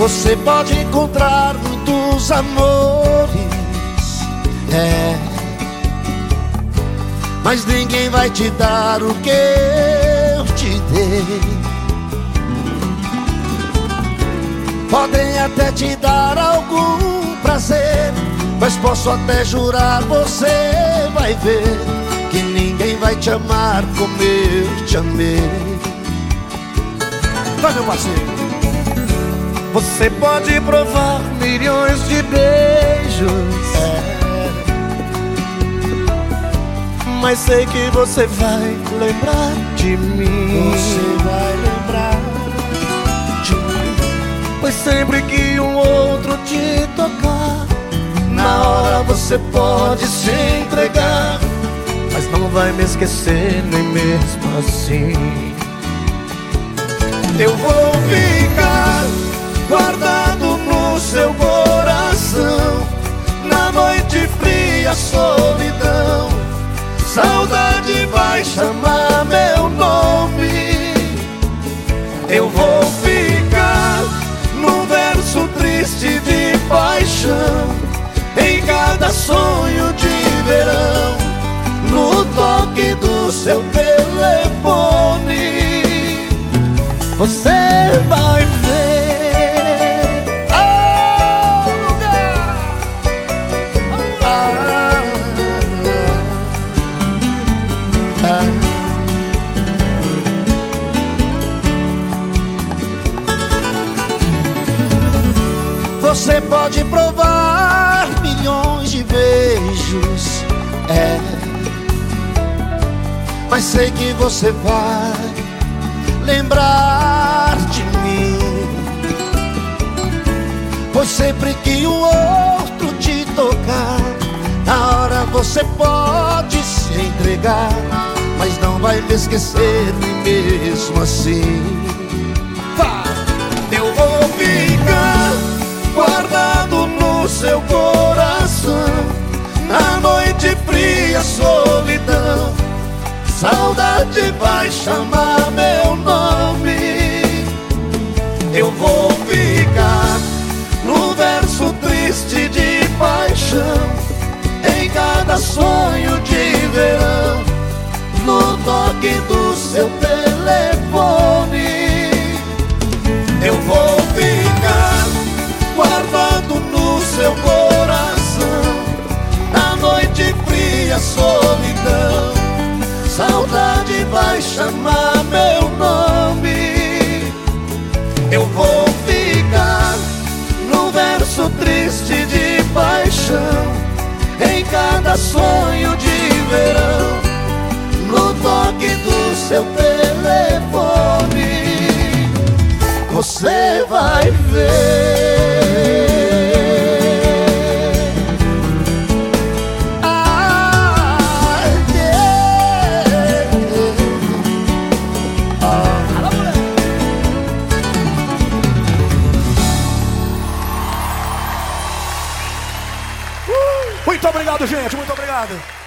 Você pode encontrar muitos amores, é. Mas ninguém vai te dar o que eu te dei. Podem até te dar algum prazer, mas posso até jurar, você vai ver que ninguém vai te amar como eu te amei. Vai, meu parceiro. Você pode provar milhões de beijos. É. Mas sei que você vai lembrar de mim. Você vai lembrar de mim. Pois sempre que um outro te tocar Na hora você pode se entregar. Mas não vai me esquecer nem mesmo assim. Eu vou ficar guardado no seu coração. Na noite fria, solidão, saudade vai chamar meu nome. Eu vou ficar num verso triste de paixão, em cada sonho de verão, no toque do seu telefone. Você Você pode provar milhões de beijos, é. Mas sei que você vai lembrar de mim. Pois sempre que o outro te tocar, na hora você pode se entregar, mas não vai me esquecer mesmo assim. Seu coração. Na noite fria, solidão. Saudade vai chamar meu nome. Eu vou ficar no verso triste de paixão. Em cada sonho de verão No toque do seu telefone Vai chamar meu nome. Eu vou ficar no verso triste de paixão Em cada sonho de verão No toque do seu telefone. Você vai ver Muito obrigado, gente. Muito obrigado.